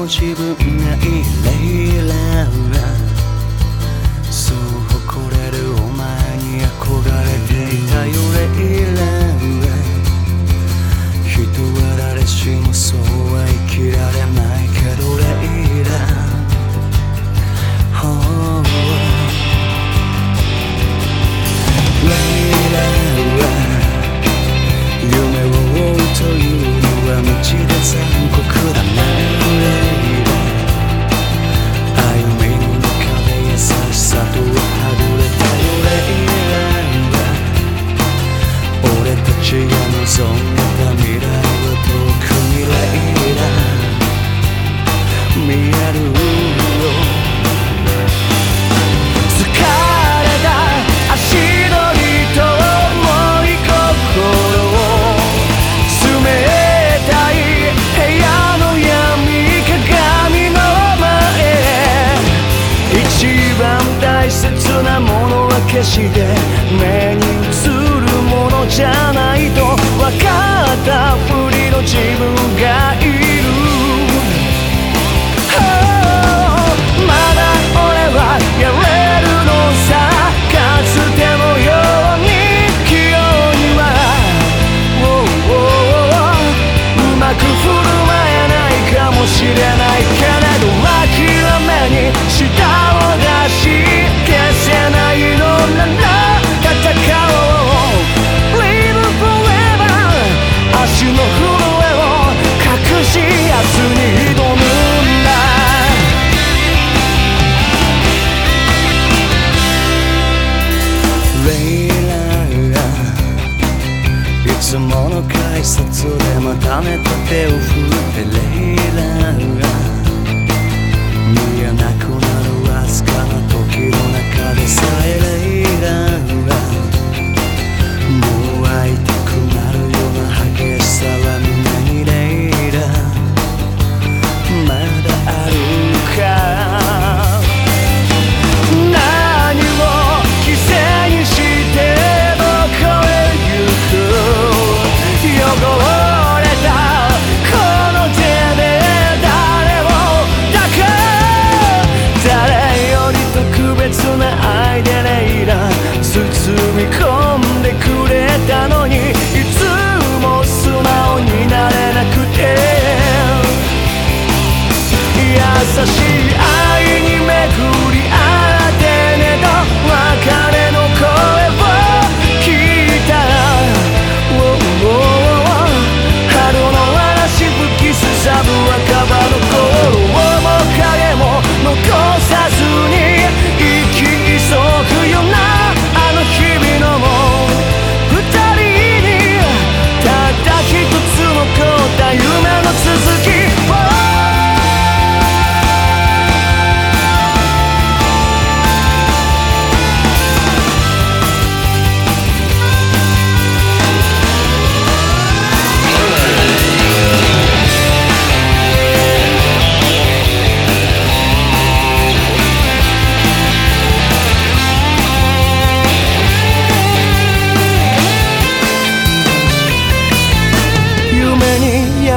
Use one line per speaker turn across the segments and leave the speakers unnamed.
も自分がいるそんな未来は遠く未来だ。見えるよ疲れた足のりと重い心を冷たい。部屋の闇鏡の前一番大切なものは決して目にのためと手を振って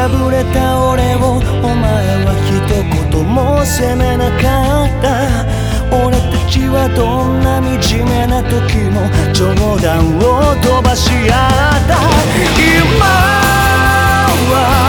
ぶれた俺をお前は一言も責めなかった。俺たちはどんな惨めな時も冗談を飛ばし合った。今は